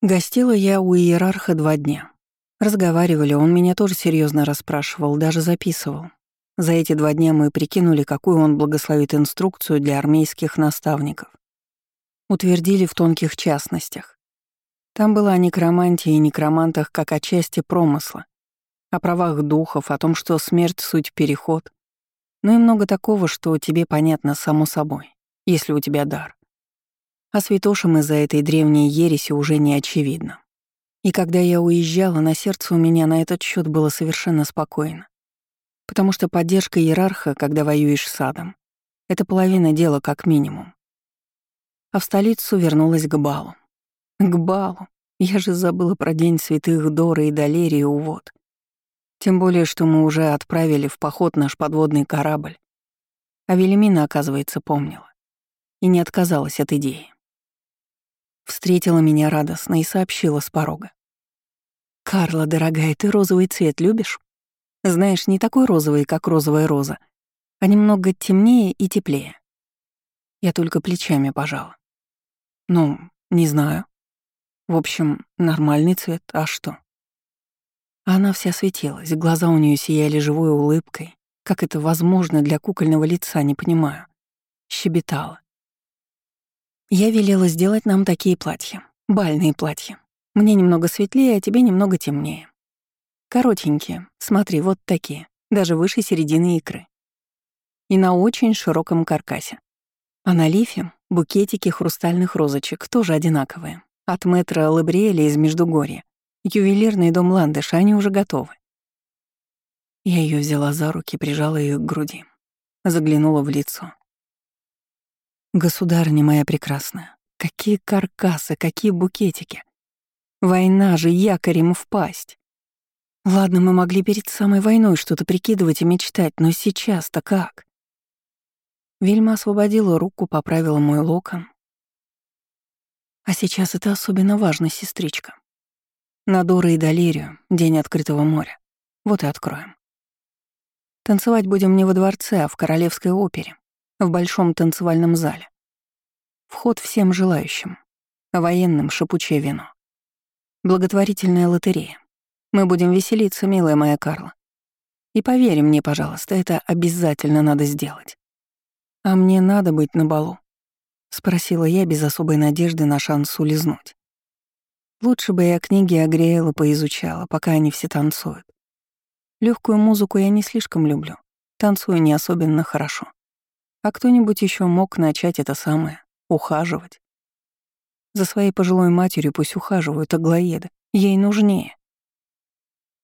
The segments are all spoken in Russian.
Гостила я у иерарха два дня. Разговаривали, он меня тоже серьезно расспрашивал, даже записывал. За эти два дня мы прикинули, какую он благословит инструкцию для армейских наставников. Утвердили в тонких частностях. Там было о некромантии и некромантах как о части промысла, о правах духов, о том, что смерть — суть переход. Ну и много такого, что тебе понятно само собой, если у тебя дар. А святошам из-за этой древней ереси уже не очевидно. И когда я уезжала, на сердце у меня на этот счет было совершенно спокойно. Потому что поддержка иерарха, когда воюешь с адом, это половина дела как минимум. А в столицу вернулась к балу. К балу. Я же забыла про День святых Доры и Долерии увод. Тем более, что мы уже отправили в поход наш подводный корабль. А Велимина, оказывается, помнила. И не отказалась от идеи. Встретила меня радостно и сообщила с порога. «Карла, дорогая, ты розовый цвет любишь? Знаешь, не такой розовый, как розовая роза, а немного темнее и теплее». Я только плечами пожала. «Ну, не знаю. В общем, нормальный цвет, а что?» Она вся светилась, глаза у нее сияли живой улыбкой. Как это возможно для кукольного лица, не понимаю. Щебетала. Я велела сделать нам такие платья. Бальные платья. Мне немного светлее, а тебе немного темнее. Коротенькие, смотри, вот такие, даже выше середины икры. И на очень широком каркасе. А на лифе — букетики хрустальных розочек, тоже одинаковые. От мэтра Лабриэля из Междугорья. Ювелирный дом Ландыш, они уже готовы. Я ее взяла за руки, прижала ее к груди. Заглянула в лицо. Государыня моя прекрасная, какие каркасы, какие букетики. Война же якорем впасть. Ладно, мы могли перед самой войной что-то прикидывать и мечтать, но сейчас-то как? Вельма освободила руку, поправила мой локон. А сейчас это особенно важно, сестричка. На Дора и Долерию, день открытого моря. Вот и откроем. Танцевать будем не во дворце, а в Королевской опере в большом танцевальном зале. Вход всем желающим. Военным шипучее вино. Благотворительная лотерея. Мы будем веселиться, милая моя Карла. И поверь мне, пожалуйста, это обязательно надо сделать. А мне надо быть на балу. Спросила я без особой надежды на шанс улизнуть. Лучше бы я книги огреяла, поизучала, пока они все танцуют. Легкую музыку я не слишком люблю. Танцую не особенно хорошо. А кто-нибудь еще мог начать это самое — ухаживать. За своей пожилой матерью пусть ухаживают аглоеды, ей нужнее.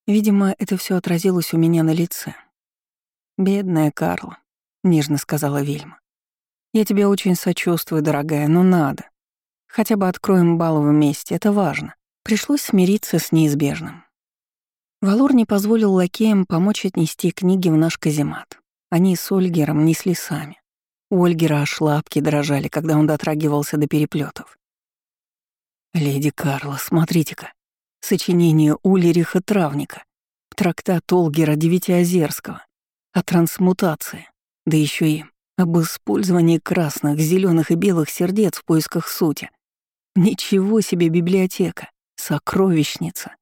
Видимо, это все отразилось у меня на лице. «Бедная Карла», — нежно сказала Вильма. «Я тебе очень сочувствую, дорогая, но надо. Хотя бы откроем бал вместе, это важно». Пришлось смириться с неизбежным. Валур не позволил лакеям помочь отнести книги в наш каземат. Они с Ольгером несли сами. У Ольгера аж лапки дрожали, когда он дотрагивался до переплетов. «Леди Карла, смотрите-ка. Сочинение Улериха Травника. Трактат Олгера Девятиозерского. О трансмутации. Да еще и об использовании красных, зеленых и белых сердец в поисках сути. Ничего себе библиотека. Сокровищница.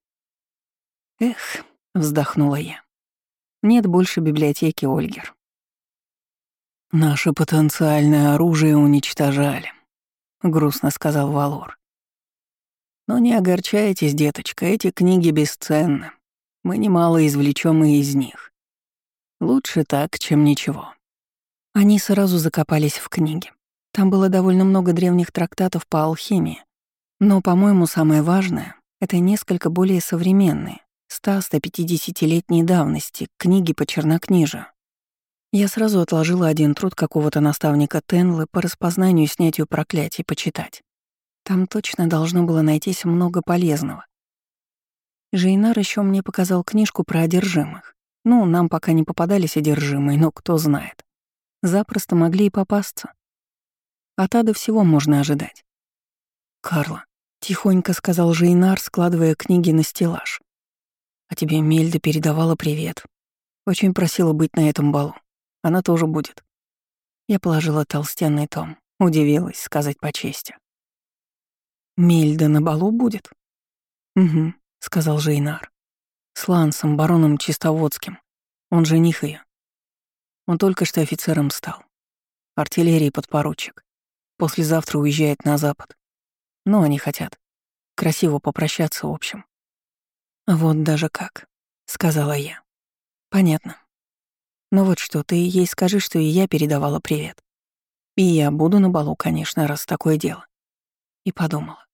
Эх, вздохнула я. Нет больше библиотеки Ольгер. «Наше потенциальное оружие уничтожали», — грустно сказал Валор. «Но не огорчайтесь, деточка, эти книги бесценны. Мы немало извлечем и из них. Лучше так, чем ничего». Они сразу закопались в книги. Там было довольно много древних трактатов по алхимии. Но, по-моему, самое важное — это несколько более современные, 100-150-летней давности, книги по чернокнижию. Я сразу отложила один труд какого-то наставника Тенлы по распознанию и снятию проклятий почитать. Там точно должно было найтись много полезного. Жейнар еще мне показал книжку про одержимых. Ну, нам пока не попадались одержимые, но кто знает. Запросто могли и попасться. От ада всего можно ожидать. «Карла», — тихонько сказал Жейнар, складывая книги на стеллаж. «А тебе Мельда передавала привет. Очень просила быть на этом балу. Она тоже будет. Я положила толстенный том. Удивилась, сказать по чести. «Мельда на балу будет?» «Угу», — сказал Жейнар. «С Лансом, бароном Чистоводским. Он жених ее. Он только что офицером стал. Артиллерии подпоручик. Послезавтра уезжает на запад. Но они хотят. Красиво попрощаться, в общем. «Вот даже как», — сказала я. «Понятно. Но вот что, ты ей скажи, что и я передавала привет. И я буду на балу, конечно, раз такое дело». И подумала.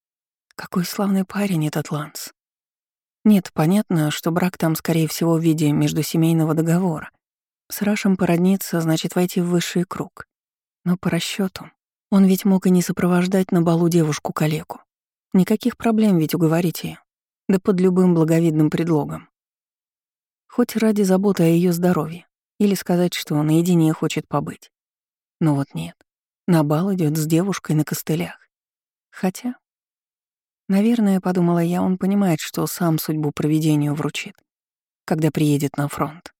Какой славный парень этот Ланс. Нет, понятно, что брак там, скорее всего, в виде междусемейного договора. С Рашем породниться значит войти в высший круг. Но по расчету он ведь мог и не сопровождать на балу девушку-калеку. Никаких проблем ведь уговорить ее. Да под любым благовидным предлогом. Хоть ради заботы о ее здоровье. Или сказать, что наедине хочет побыть. Но вот нет. На бал идет с девушкой на костылях. Хотя... Наверное, подумала я, он понимает, что сам судьбу проведению вручит, когда приедет на фронт.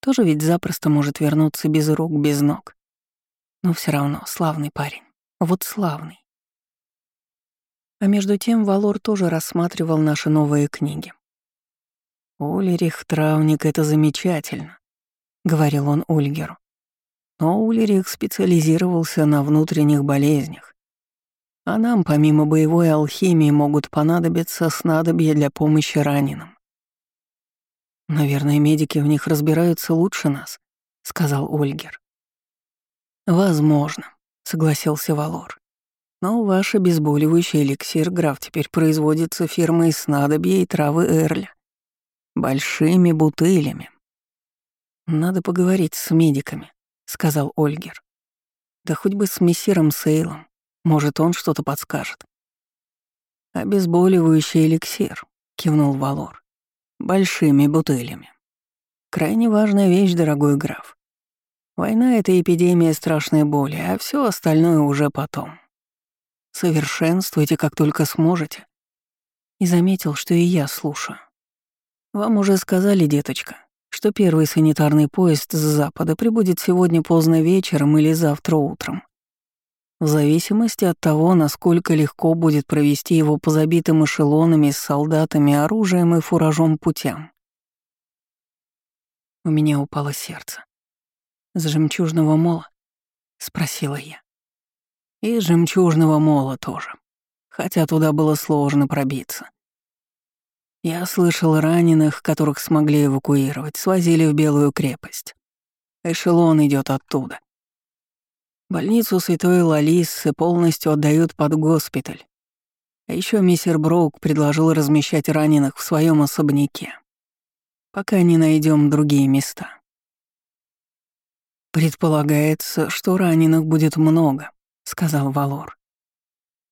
Тоже ведь запросто может вернуться без рук, без ног. Но все равно славный парень. Вот славный. А между тем Валор тоже рассматривал наши новые книги. «Улерих Травник — это замечательно», — говорил он Ульгеру. Но Улерих специализировался на внутренних болезнях. А нам, помимо боевой алхимии, могут понадобиться снадобья для помощи раненым. «Наверное, медики в них разбираются лучше нас», — сказал Ольгер. «Возможно», — согласился Валор. «Но ваш обезболивающий эликсир, граф, теперь производится фирмой снадобья и травы Эрля. Большими бутылями». «Надо поговорить с медиками», — сказал Ольгер. «Да хоть бы с мессиром Сейлом. Может, он что-то подскажет». «Обезболивающий эликсир», — кивнул Валор. «Большими бутылями. Крайне важная вещь, дорогой граф. Война — это эпидемия страшной боли, а все остальное уже потом. Совершенствуйте, как только сможете. И заметил, что и я слушаю. Вам уже сказали, деточка, что первый санитарный поезд с запада прибудет сегодня поздно вечером или завтра утром. В зависимости от того, насколько легко будет провести его по забитым эшелонами с солдатами, оружием и фуражом путям. У меня упало сердце. С жемчужного мола? Спросила я. И жемчужного мола тоже. Хотя туда было сложно пробиться. Я слышал раненых, которых смогли эвакуировать, свозили в Белую крепость. Эшелон идет оттуда. Больницу Святой Лалисы полностью отдают под госпиталь. А еще мистер Броук предложил размещать раненых в своем особняке, пока не найдем другие места. «Предполагается, что раненых будет много», — сказал Валор.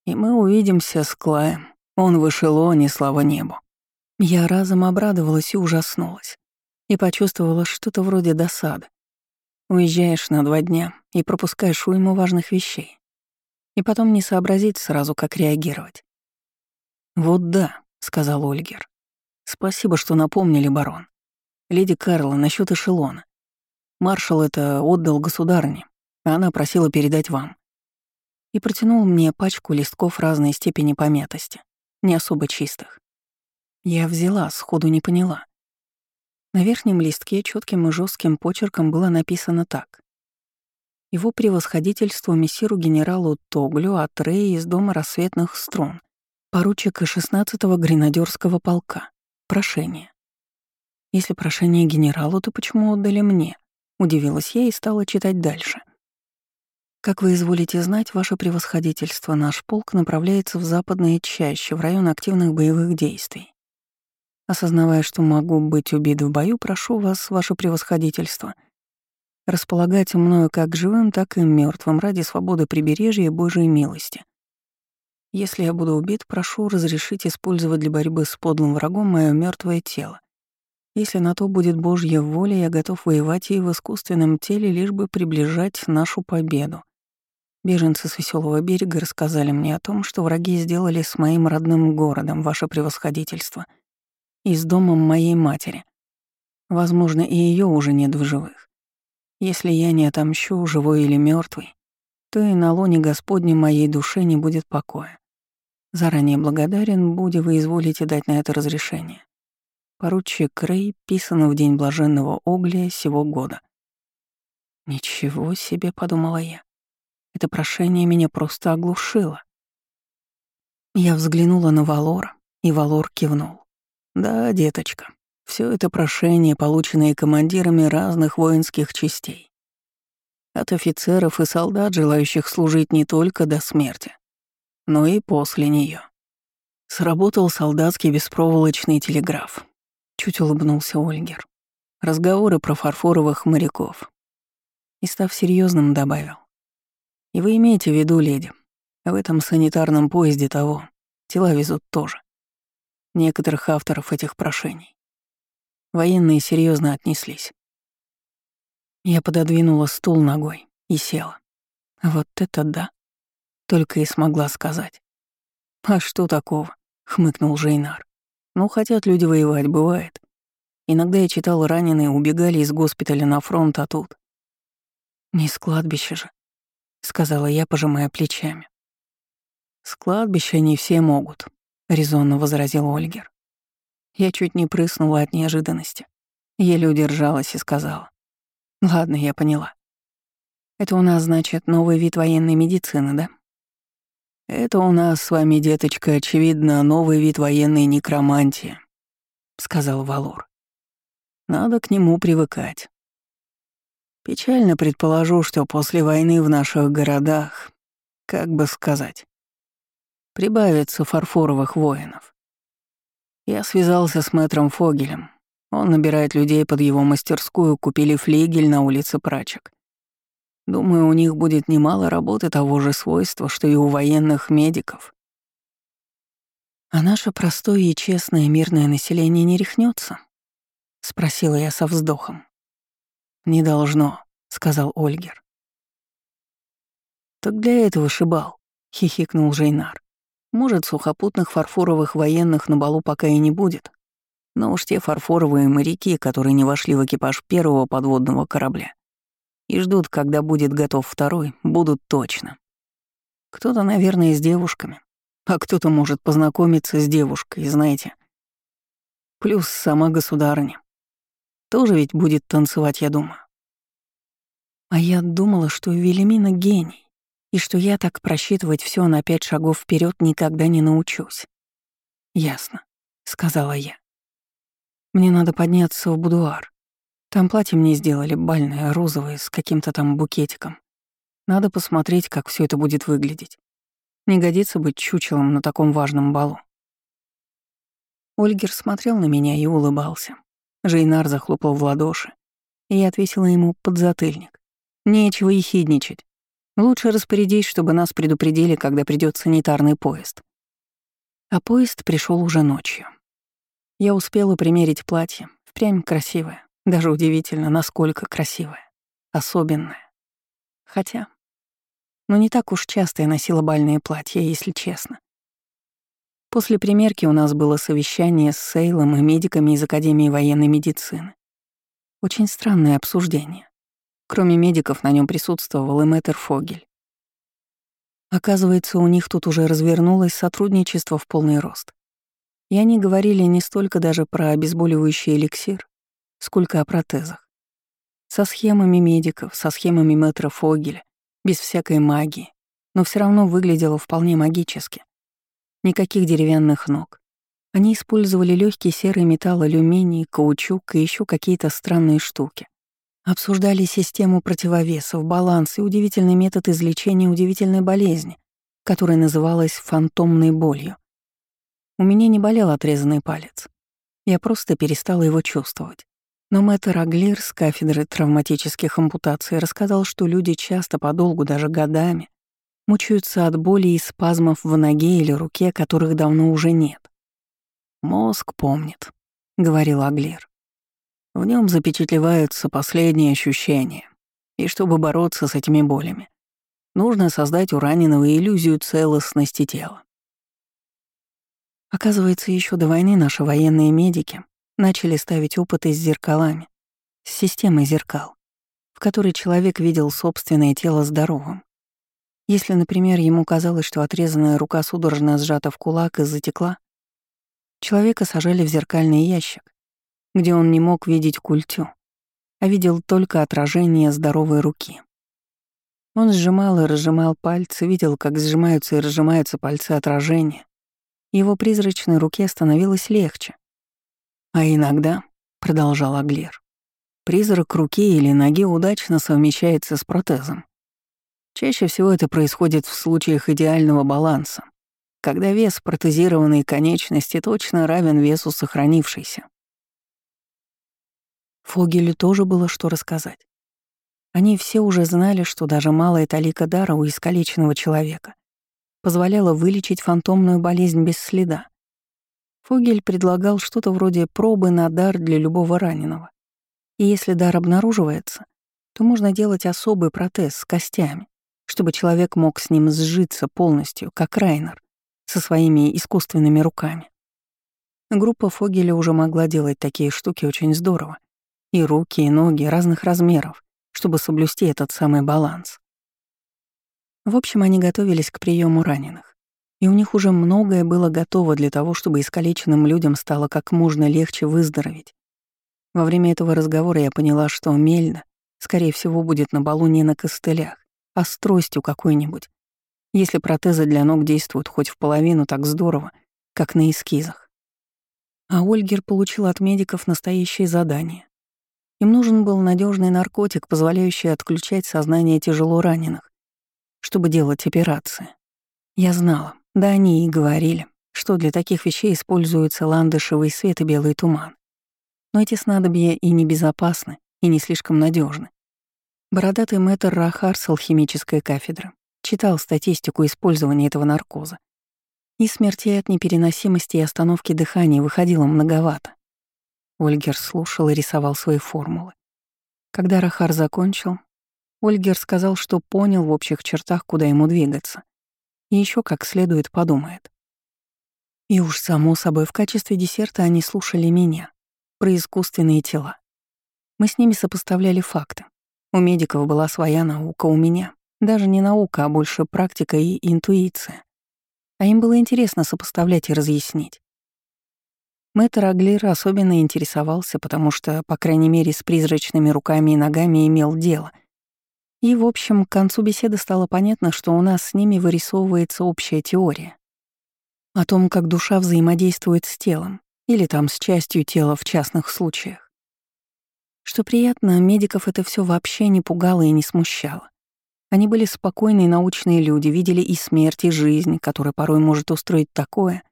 «И мы увидимся с Клаем. Он в эшелоне, слава небу». Я разом обрадовалась и ужаснулась. И почувствовала что-то вроде досады. Уезжаешь на два дня и пропускаешь уйму важных вещей. И потом не сообразить сразу, как реагировать. «Вот да», — сказал Ольгер. «Спасибо, что напомнили, барон. Леди Карла, насчет эшелона. Маршал это отдал государне, а она просила передать вам. И протянул мне пачку листков разной степени помятости, не особо чистых. Я взяла, сходу не поняла. На верхнем листке четким и жестким почерком было написано так. Его превосходительству мессиру генералу Тоглю от Реи из дома рассветных струн, поручик 16-го гренадерского полка. Прошение. Если прошение генералу, то почему отдали мне? Удивилась я и стала читать дальше. Как вы изволите знать, ваше превосходительство, наш полк направляется в западные чаще, в район активных боевых действий. Осознавая, что могу быть убит в бою, прошу вас, ваше превосходительство, располагать мною как живым, так и мертвым ради свободы прибережья и Божьей милости. Если я буду убит, прошу разрешить использовать для борьбы с подлым врагом мое мертвое тело, если на то будет Божья воля, я готов воевать и в искусственном теле, лишь бы приближать нашу победу. Беженцы с веселого берега рассказали мне о том, что враги сделали с моим родным городом, ваше превосходительство, и с домом моей матери. Возможно, и ее уже нет в живых. Если я не отомщу, живой или мертвый, то и на лоне Господней моей душе не будет покоя. Заранее благодарен, буди вы изволите дать на это разрешение. Поручик Крей писано в день блаженного Оглия сего года. Ничего себе, подумала я. Это прошение меня просто оглушило. Я взглянула на Валора, и Валор кивнул. Да, деточка, все это прошение, полученные командирами разных воинских частей. От офицеров и солдат, желающих служить не только до смерти, но и после нее. Сработал солдатский беспроволочный телеграф. Чуть улыбнулся Ольгер. Разговоры про фарфоровых моряков. И став серьезным, добавил. И вы имеете в виду, леди, в этом санитарном поезде того, тела везут тоже. Некоторых авторов этих прошений. Военные серьезно отнеслись. Я пододвинула стул ногой и села. Вот это да. Только и смогла сказать. «А что такого?» — хмыкнул Жейнар. «Ну, хотят люди воевать, бывает. Иногда я читал, раненые убегали из госпиталя на фронт, а тут...» «Не с кладбища же», — сказала я, пожимая плечами. «С кладбища не все могут», — резонно возразил Ольгер. Я чуть не прыснула от неожиданности. Еле удержалась и сказала. «Ладно, я поняла. Это у нас, значит, новый вид военной медицины, да?» «Это у нас с вами, деточка, очевидно, новый вид военной некромантии», — сказал Валор. «Надо к нему привыкать. Печально предположу, что после войны в наших городах, как бы сказать, прибавится фарфоровых воинов. Я связался с мэтром Фогелем. Он набирает людей под его мастерскую, купили флигель на улице Прачек. Думаю, у них будет немало работы того же свойства, что и у военных медиков. А наше простое и честное мирное население не рехнется? спросила я со вздохом. Не должно, сказал Ольгер. Так для этого шибал, хихикнул Жейнар. Может, сухопутных фарфоровых военных на балу пока и не будет, но уж те фарфоровые моряки, которые не вошли в экипаж первого подводного корабля, и ждут, когда будет готов второй, будут точно. Кто-то, наверное, с девушками, а кто-то может познакомиться с девушкой, знаете. Плюс сама государыня. Тоже ведь будет танцевать, я думаю. А я думала, что Велимина гений, и что я так просчитывать все на пять шагов вперед никогда не научусь. Ясно, сказала я. Мне надо подняться в будуар. Там платье мне сделали бальное, розовое, с каким-то там букетиком. Надо посмотреть, как все это будет выглядеть. Не годится быть чучелом на таком важном балу. Ольгер смотрел на меня и улыбался. Жейнар захлопал в ладоши, и я отвесила ему подзатыльник. Нечего ехидничать. Лучше распорядись, чтобы нас предупредили, когда придет санитарный поезд. А поезд пришел уже ночью. Я успела примерить платье, впрямь красивое. Даже удивительно, насколько красивая. Особенная. Хотя... Но не так уж часто я носила бальные платья, если честно. После примерки у нас было совещание с Сейлом и медиками из Академии военной медицины. Очень странное обсуждение. Кроме медиков на нем присутствовал и мэтр Фогель. Оказывается, у них тут уже развернулось сотрудничество в полный рост. И они говорили не столько даже про обезболивающий эликсир, сколько о протезах. Со схемами медиков, со схемами мэтра Фогеля, без всякой магии, но все равно выглядело вполне магически. Никаких деревянных ног. Они использовали легкий серый металл, алюминий, каучук и еще какие-то странные штуки. Обсуждали систему противовесов, баланс и удивительный метод излечения удивительной болезни, которая называлась фантомной болью. У меня не болел отрезанный палец. Я просто перестала его чувствовать. Но мэтр Аглир с кафедры травматических ампутаций рассказал, что люди часто подолгу, даже годами, мучаются от боли и спазмов в ноге или руке, которых давно уже нет. «Мозг помнит», — говорил Аглир. В нем запечатлеваются последние ощущения, и чтобы бороться с этими болями, нужно создать у раненого иллюзию целостности тела. Оказывается, еще до войны наши военные медики начали ставить опыты с зеркалами, с системой зеркал, в которой человек видел собственное тело здоровым. Если, например, ему казалось, что отрезанная рука судорожно сжата в кулак и затекла, человека сажали в зеркальный ящик, где он не мог видеть культю, а видел только отражение здоровой руки. Он сжимал и разжимал пальцы, видел, как сжимаются и разжимаются пальцы отражения. Его призрачной руке становилось легче. А иногда, — продолжал Аглер, — призрак руки или ноги удачно совмещается с протезом. Чаще всего это происходит в случаях идеального баланса, когда вес протезированной конечности точно равен весу сохранившейся. Фогелю тоже было что рассказать. Они все уже знали, что даже малая талика дара у искалеченного человека позволяла вылечить фантомную болезнь без следа. Фогель предлагал что-то вроде пробы на дар для любого раненого. И если дар обнаруживается, то можно делать особый протез с костями, чтобы человек мог с ним сжиться полностью, как Райнер, со своими искусственными руками. Группа Фогеля уже могла делать такие штуки очень здорово. И руки, и ноги разных размеров, чтобы соблюсти этот самый баланс. В общем, они готовились к приему раненых. И у них уже многое было готово для того, чтобы искалеченным людям стало как можно легче выздороветь. Во время этого разговора я поняла, что Мельда, скорее всего, будет на балу не на костылях, а с тростью какой-нибудь. Если протезы для ног действуют хоть в половину так здорово, как на эскизах. А Ольгер получил от медиков настоящее задание. Им нужен был надежный наркотик, позволяющий отключать сознание тяжело раненых, чтобы делать операции. Я знала, да они и говорили, что для таких вещей используются ландышевый свет и белый туман. Но эти снадобья и небезопасны, и не слишком надежны. Бородатый мэтр Рахар с алхимической кафедры читал статистику использования этого наркоза. И смертей от непереносимости и остановки дыхания выходило многовато. Ольгер слушал и рисовал свои формулы. Когда Рахар закончил, Ольгер сказал, что понял в общих чертах, куда ему двигаться. И еще как следует подумает. И уж само собой в качестве десерта они слушали меня, про искусственные тела. Мы с ними сопоставляли факты. У медиков была своя наука, у меня даже не наука, а больше практика и интуиция. А им было интересно сопоставлять и разъяснить. Мэтр Аглир особенно интересовался, потому что, по крайней мере, с призрачными руками и ногами имел дело. И, в общем, к концу беседы стало понятно, что у нас с ними вырисовывается общая теория. О том, как душа взаимодействует с телом, или там с частью тела в частных случаях. Что приятно, медиков это все вообще не пугало и не смущало. Они были спокойные научные люди, видели и смерть, и жизнь, которая порой может устроить такое,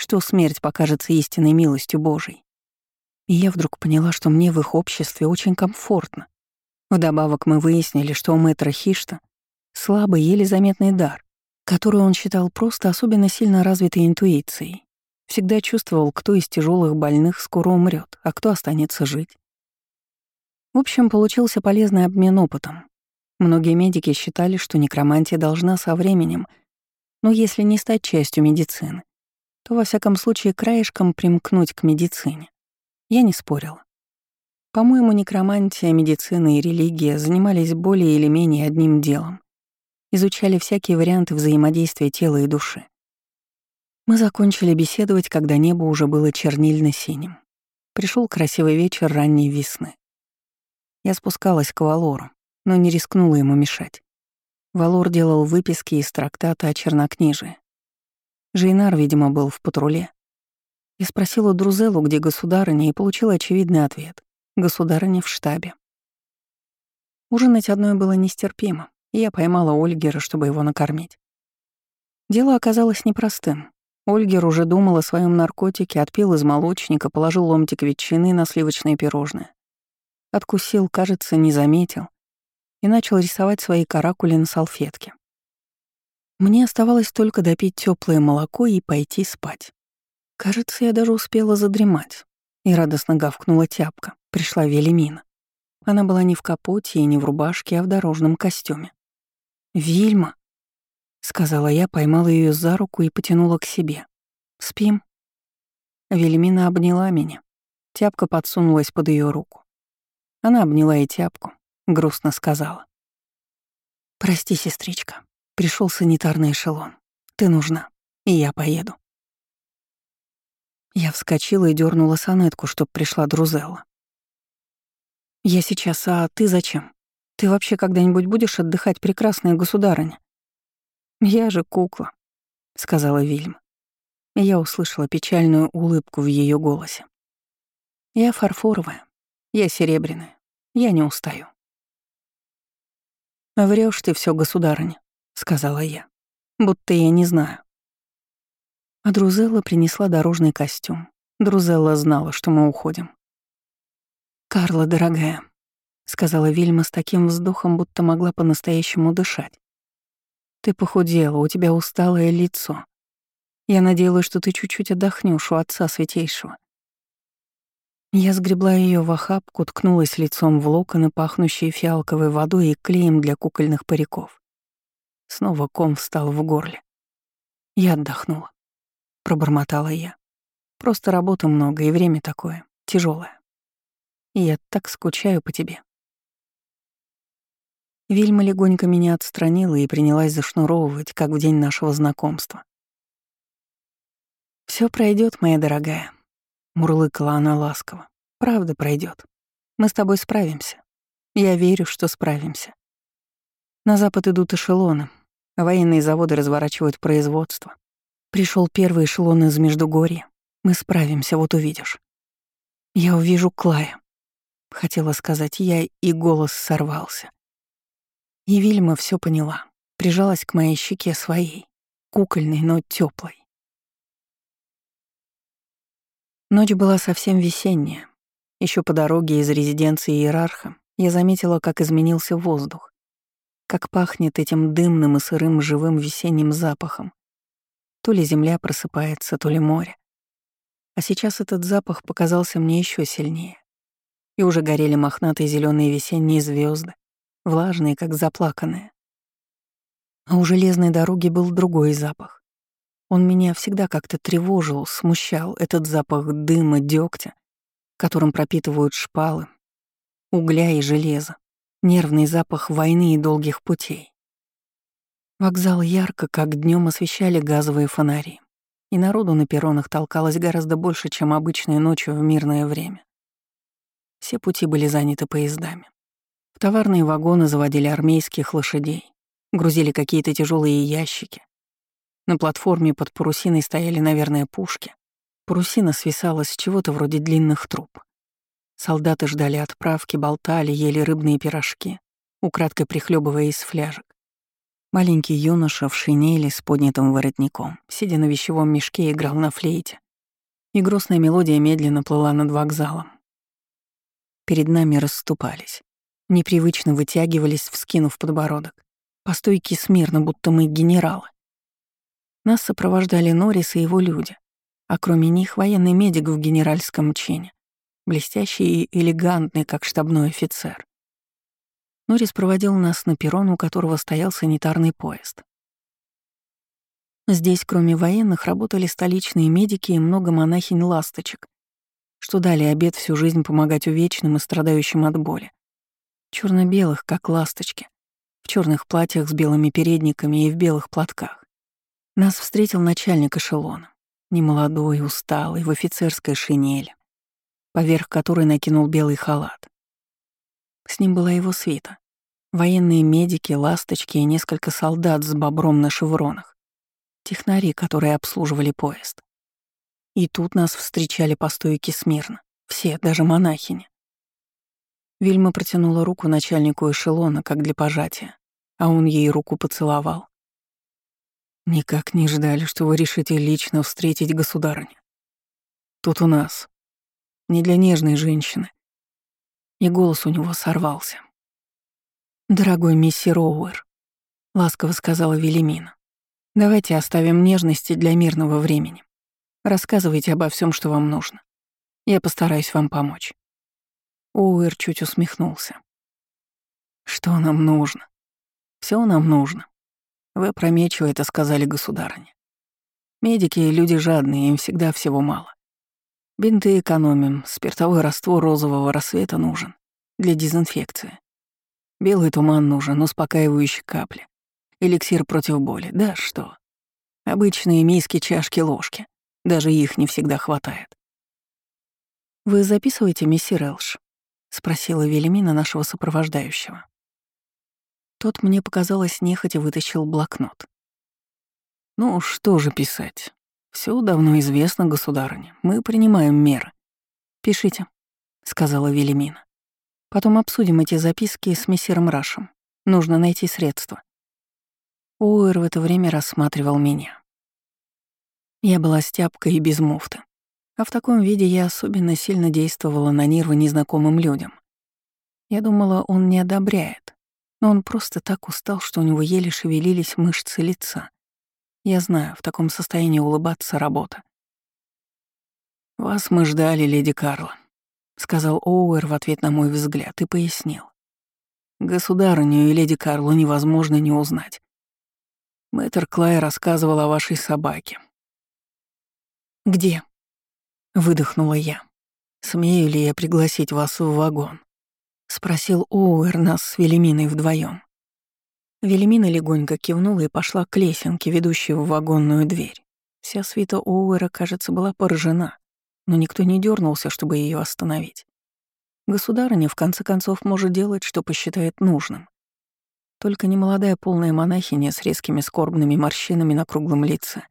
что смерть покажется истинной милостью Божией. И я вдруг поняла, что мне в их обществе очень комфортно. Вдобавок мы выяснили, что у мэтра Хишта слабый, еле заметный дар, который он считал просто особенно сильно развитой интуицией. Всегда чувствовал, кто из тяжелых больных скоро умрет, а кто останется жить. В общем, получился полезный обмен опытом. Многие медики считали, что некромантия должна со временем, но если не стать частью медицины, во всяком случае краешком примкнуть к медицине. Я не спорила. По-моему, некромантия, медицина и религия занимались более или менее одним делом. Изучали всякие варианты взаимодействия тела и души. Мы закончили беседовать, когда небо уже было чернильно-синим. Пришел красивый вечер ранней весны. Я спускалась к Валору, но не рискнула ему мешать. Валор делал выписки из трактата о чернокнижии. Жейнар, видимо, был в патруле. Я спросила Друзелу, где государыня, и получила очевидный ответ. Государыня в штабе. Ужинать одной было нестерпимо, и я поймала Ольгера, чтобы его накормить. Дело оказалось непростым. Ольгер уже думал о своем наркотике, отпил из молочника, положил ломтик ветчины на сливочное пирожное. Откусил, кажется, не заметил. И начал рисовать свои каракули на салфетке. Мне оставалось только допить теплое молоко и пойти спать. Кажется, я даже успела задремать. И радостно гавкнула тяпка. Пришла Велимина. Она была не в капоте и не в рубашке, а в дорожном костюме. «Вильма», — сказала я, поймала ее за руку и потянула к себе. «Спим?» Вельмина обняла меня. Тяпка подсунулась под ее руку. Она обняла и тяпку, грустно сказала. «Прости, сестричка, Пришел санитарный эшелон. Ты нужна, и я поеду. Я вскочила и дернула сонетку, чтоб пришла Друзелла. «Я сейчас, а ты зачем? Ты вообще когда-нибудь будешь отдыхать, прекрасная государыня?» «Я же кукла», — сказала Вильм. Я услышала печальную улыбку в ее голосе. «Я фарфоровая, я серебряная, я не устаю». Врешь ты все, государыня», — сказала я, — «будто я не знаю». А Друзелла принесла дорожный костюм. Друзелла знала, что мы уходим. «Карла, дорогая», — сказала Вильма с таким вздохом, будто могла по-настоящему дышать. «Ты похудела, у тебя усталое лицо. Я надеялась, что ты чуть-чуть отдохнешь у отца святейшего». Я сгребла ее в охапку, ткнулась лицом в локоны, пахнущие фиалковой водой и клеем для кукольных париков. Снова ком встал в горле. Я отдохнула пробормотала я. Просто работы много, и время такое, тяжелое. И я так скучаю по тебе. Вильма легонько меня отстранила и принялась зашнуровывать, как в день нашего знакомства. Все пройдет, моя дорогая», — мурлыкала она ласково. «Правда пройдет. Мы с тобой справимся. Я верю, что справимся. На запад идут эшелоны, военные заводы разворачивают производство. Пришел первый эшелон из Междугорья. Мы справимся, вот увидишь. Я увижу Клая. Хотела сказать я, и голос сорвался. И Вильма все поняла. Прижалась к моей щеке своей, кукольной, но теплой. Ночь была совсем весенняя. Еще по дороге из резиденции иерарха я заметила, как изменился воздух, как пахнет этим дымным и сырым живым весенним запахом, то ли земля просыпается, то ли море. А сейчас этот запах показался мне еще сильнее. И уже горели мохнатые зеленые весенние звезды, влажные, как заплаканные. А у железной дороги был другой запах. Он меня всегда как-то тревожил, смущал, этот запах дыма, дегтя, которым пропитывают шпалы, угля и железа, нервный запах войны и долгих путей. Вокзал ярко, как днем освещали газовые фонари, и народу на перронах толкалось гораздо больше, чем обычной ночью в мирное время. Все пути были заняты поездами. В товарные вагоны заводили армейских лошадей, грузили какие-то тяжелые ящики. На платформе под парусиной стояли, наверное, пушки. Парусина свисала с чего-то вроде длинных труб. Солдаты ждали отправки, болтали, ели рыбные пирожки, украдкой прихлебывая из фляжек. Маленький юноша в шинели с поднятым воротником, сидя на вещевом мешке, играл на флейте. И грустная мелодия медленно плыла над вокзалом. Перед нами расступались. Непривычно вытягивались, вскинув подбородок. По стойке смирно, будто мы генералы. Нас сопровождали Норрис и его люди, а кроме них военный медик в генеральском чине, блестящий и элегантный, как штабной офицер. Норрис проводил нас на перрон, у которого стоял санитарный поезд. Здесь, кроме военных, работали столичные медики и много монахинь-ласточек, что дали обед всю жизнь помогать увечным и страдающим от боли. черно белых как ласточки, в черных платьях с белыми передниками и в белых платках. Нас встретил начальник эшелона, немолодой, усталый, в офицерской шинели, поверх которой накинул белый халат. С ним была его свита. Военные медики, ласточки и несколько солдат с бобром на шевронах. Технари, которые обслуживали поезд. И тут нас встречали по стойке смирно. Все, даже монахини. Вильма протянула руку начальнику эшелона, как для пожатия, а он ей руку поцеловал. «Никак не ждали, что вы решите лично встретить государыню. Тут у нас. Не для нежной женщины, и голос у него сорвался. «Дорогой миссир Оуэр», — ласково сказала Велимина, — «давайте оставим нежности для мирного времени. Рассказывайте обо всем, что вам нужно. Я постараюсь вам помочь». Оуэр чуть усмехнулся. «Что нам нужно? Все нам нужно. Вы опрометчиво это сказали государыне. Медики — люди жадные, им всегда всего мало. Бинты экономим, спиртовой раствор розового рассвета нужен для дезинфекции. Белый туман нужен, успокаивающие капли. Эликсир против боли, да что? Обычные миски, чашки, ложки. Даже их не всегда хватает. «Вы записываете, миссир Элш?» — спросила Велимина нашего сопровождающего. Тот, мне показалось, нехотя вытащил блокнот. «Ну, что же писать? Все давно известно, государыня. Мы принимаем меры». «Пишите», — сказала Велимина. «Потом обсудим эти записки с мессиром Рашем. Нужно найти средства». Уэр в это время рассматривал меня. Я была стяпкой и без муфты. А в таком виде я особенно сильно действовала на нервы незнакомым людям. Я думала, он не одобряет, но он просто так устал, что у него еле шевелились мышцы лица. Я знаю, в таком состоянии улыбаться — работа. «Вас мы ждали, леди Карла», — сказал Оуэр в ответ на мой взгляд и пояснил. «Государыню и леди Карлу невозможно не узнать. Мэтр Клай рассказывал о вашей собаке». «Где?» Выдохнула я. «Смею ли я пригласить вас в вагон?» Спросил Оуэр нас с Велиминой вдвоем. Велимина легонько кивнула и пошла к лесенке, ведущей в вагонную дверь. Вся свита Оуэра, кажется, была поражена, но никто не дернулся, чтобы ее остановить. Государыня, в конце концов, может делать, что посчитает нужным. Только немолодая полная монахиня с резкими скорбными морщинами на круглом лице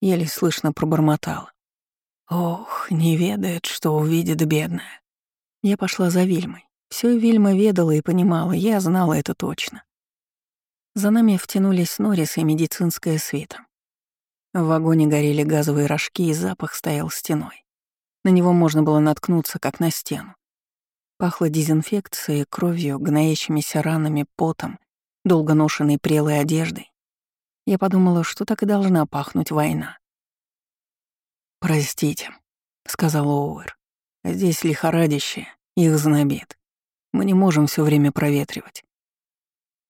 еле слышно пробормотала. Ох, не ведает, что увидит бедная. Я пошла за Вильмой. Все Вильма ведала и понимала, я знала это точно. За нами втянулись Норрис и медицинская свита. В вагоне горели газовые рожки, и запах стоял стеной. На него можно было наткнуться, как на стену. Пахло дезинфекцией, кровью, гноящимися ранами, потом, долго ношенной прелой одеждой. Я подумала, что так и должна пахнуть война. «Простите», — сказал Оуэр. «Здесь лихорадище, их знобит. Мы не можем все время проветривать».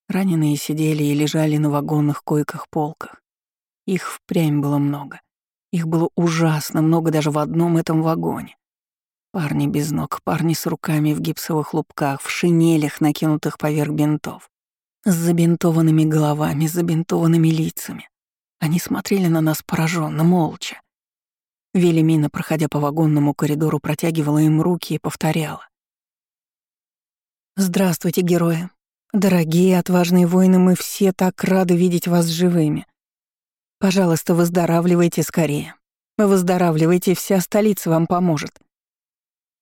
Раненые сидели и лежали на вагонных койках-полках. Их впрямь было много. Их было ужасно много даже в одном этом вагоне. Парни без ног, парни с руками в гипсовых лупках, в шинелях, накинутых поверх бинтов. С забинтованными головами, с забинтованными лицами. Они смотрели на нас пораженно, молча. Велимина, проходя по вагонному коридору, протягивала им руки и повторяла. «Здравствуйте, герои! Дорогие, отважные воины, мы все так рады видеть вас живыми. Пожалуйста, выздоравливайте скорее. Выздоравливайте, вся столица вам поможет.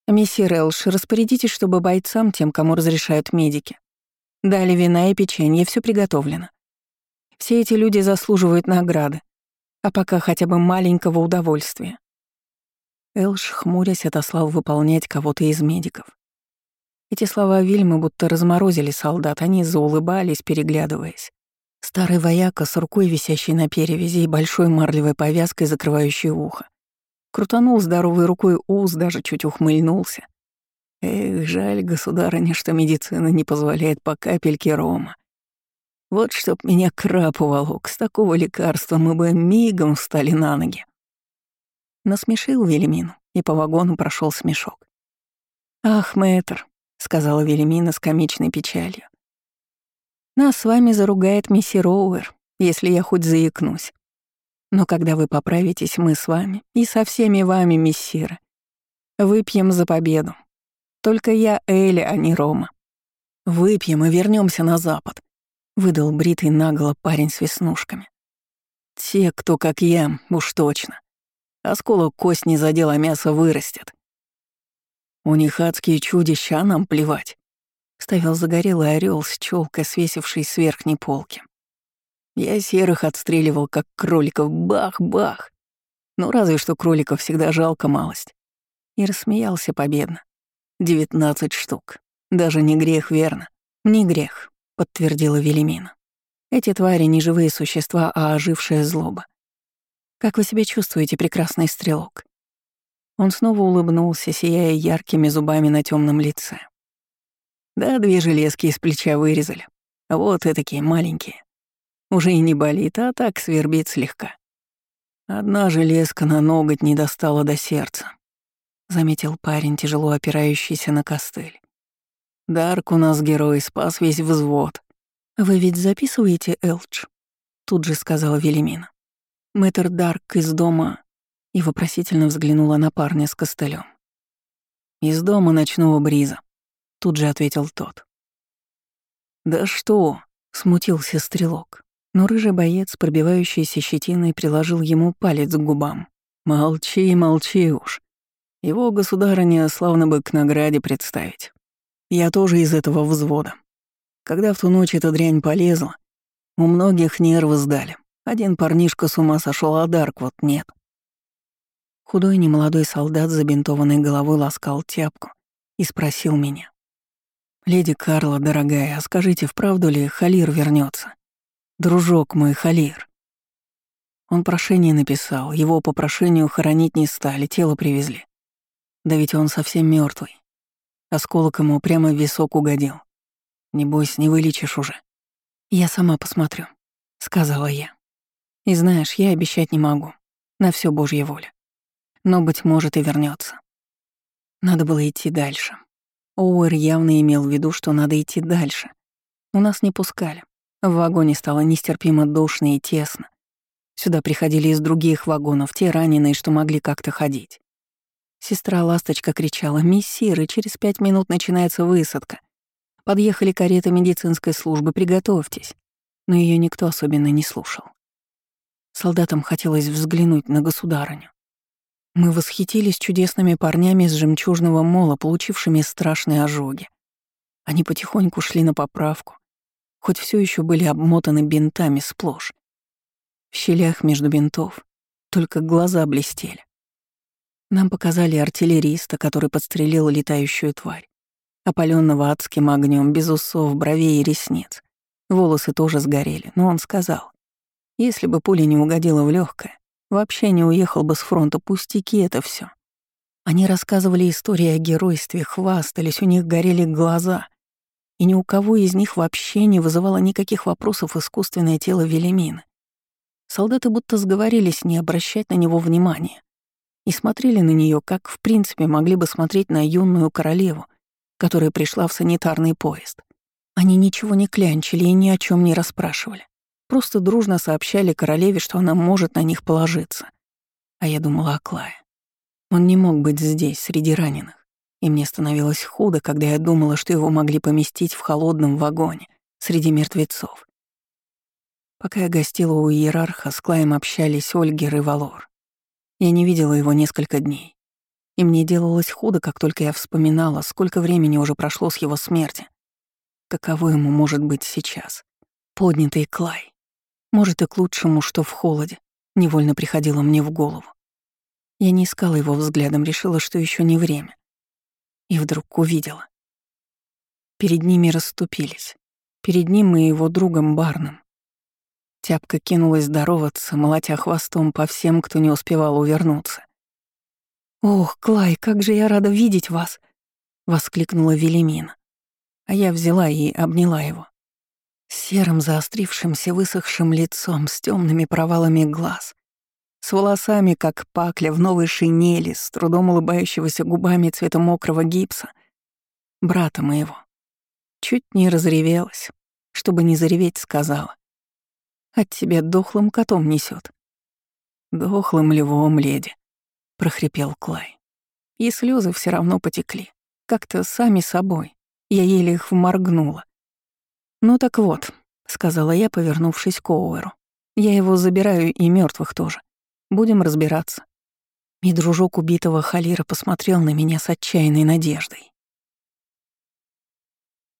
Месье Релш, распорядитесь, чтобы бойцам, тем, кому разрешают медики, дали вина и печенье, все приготовлено. Все эти люди заслуживают награды, а пока хотя бы маленького удовольствия. Элш, хмурясь, отослал выполнять кого-то из медиков. Эти слова Вильмы будто разморозили солдат, они заулыбались, переглядываясь. Старый вояка с рукой, висящей на перевязи, и большой марлевой повязкой, закрывающей ухо. Крутанул здоровой рукой уз, даже чуть ухмыльнулся. Эх, жаль, государыня, что медицина не позволяет по капельке рома. Вот чтоб меня краб уволок, с такого лекарства мы бы мигом встали на ноги. Насмешил Велимину, и по вагону прошел смешок. «Ах, мэтр», — сказала Велимина с комичной печалью. «Нас с вами заругает миссис Роуэр, если я хоть заикнусь. Но когда вы поправитесь, мы с вами и со всеми вами, миссиры, выпьем за победу. Только я Эля, а не Рома. Выпьем и вернемся на запад», — выдал бритый нагло парень с веснушками. «Те, кто как я, уж точно. Осколок кость не задел, а мясо вырастет. У них адские чудища, а нам плевать. Ставил загорелый орел с челкой, свесившей с верхней полки. Я серых отстреливал, как кроликов, бах-бах. Ну, разве что кроликов всегда жалко малость. И рассмеялся победно. Девятнадцать штук. Даже не грех, верно? Не грех, подтвердила Велимина. Эти твари не живые существа, а ожившая злоба. Как вы себя чувствуете, прекрасный стрелок?» Он снова улыбнулся, сияя яркими зубами на темном лице. «Да, две железки из плеча вырезали. Вот и такие маленькие. Уже и не болит, а так свербит слегка. Одна железка на ноготь не достала до сердца», — заметил парень, тяжело опирающийся на костыль. «Дарк у нас герой, спас весь взвод. «Вы ведь записываете, Элдж?» — тут же сказала Велимина. Мэтр Дарк из дома и вопросительно взглянула на парня с костылем. «Из дома ночного бриза», — тут же ответил тот. «Да что?» — смутился стрелок, но рыжий боец, пробивающийся щетиной, приложил ему палец к губам. «Молчи, молчи уж. Его государыня славно бы к награде представить. Я тоже из этого взвода. Когда в ту ночь эта дрянь полезла, у многих нервы сдали. Один парнишка с ума сошел, а Дарк вот нет. Худой немолодой солдат с забинтованной головой ласкал тяпку и спросил меня. «Леди Карла, дорогая, а скажите, вправду ли Халир вернется? Дружок мой Халир». Он прошение написал, его по прошению хоронить не стали, тело привезли. Да ведь он совсем мертвый. Осколок ему прямо в висок угодил. Небось, не вылечишь уже. Я сама посмотрю, сказала я. И знаешь, я обещать не могу. На все Божья воля. Но, быть может, и вернется. Надо было идти дальше. Оуэр явно имел в виду, что надо идти дальше. У нас не пускали. В вагоне стало нестерпимо душно и тесно. Сюда приходили из других вагонов те раненые, что могли как-то ходить. Сестра Ласточка кричала «Мессир, и через пять минут начинается высадка. Подъехали кареты медицинской службы, приготовьтесь. Но ее никто особенно не слушал. Солдатам хотелось взглянуть на государыню. Мы восхитились чудесными парнями с жемчужного мола, получившими страшные ожоги. Они потихоньку шли на поправку, хоть все еще были обмотаны бинтами сплошь. В щелях между бинтов только глаза блестели. Нам показали артиллериста, который подстрелил летающую тварь опаленного адским огнем, без усов, бровей и ресниц. Волосы тоже сгорели, но он сказал, если бы пуля не угодила в легкое, вообще не уехал бы с фронта, пустяки это все. Они рассказывали истории о геройстве, хвастались, у них горели глаза, и ни у кого из них вообще не вызывало никаких вопросов искусственное тело Велимины. Солдаты будто сговорились не обращать на него внимания и смотрели на нее, как в принципе могли бы смотреть на юную королеву, которая пришла в санитарный поезд. Они ничего не клянчили и ни о чем не расспрашивали. Просто дружно сообщали королеве, что она может на них положиться. А я думала о Клае. Он не мог быть здесь, среди раненых. И мне становилось худо, когда я думала, что его могли поместить в холодном вагоне среди мертвецов. Пока я гостила у иерарха, с Клаем общались Ольгер и Валор. Я не видела его несколько дней. И мне делалось худо, как только я вспоминала, сколько времени уже прошло с его смерти. Каково ему может быть сейчас? Поднятый Клай. Может, и к лучшему, что в холоде. Невольно приходило мне в голову. Я не искала его взглядом, решила, что еще не время. И вдруг увидела. Перед ними расступились. Перед ним и его другом Барном. Тяпка кинулась здороваться, молотя хвостом по всем, кто не успевал увернуться. «Ох, Клай, как же я рада видеть вас!» — воскликнула Велимина. А я взяла и обняла его. Серым заострившимся высохшим лицом, с темными провалами глаз, с волосами, как пакля в новой шинели, с трудом улыбающегося губами цвета мокрого гипса, брата моего. Чуть не разревелась, чтобы не зареветь, сказала. От тебя дохлым котом несет. Дохлым львом, леди прохрипел Клай. И слезы все равно потекли. Как-то сами собой. Я еле их вморгнула. «Ну так вот», — сказала я, повернувшись к Оуэру. «Я его забираю и мертвых тоже. Будем разбираться». И дружок убитого Халира посмотрел на меня с отчаянной надеждой.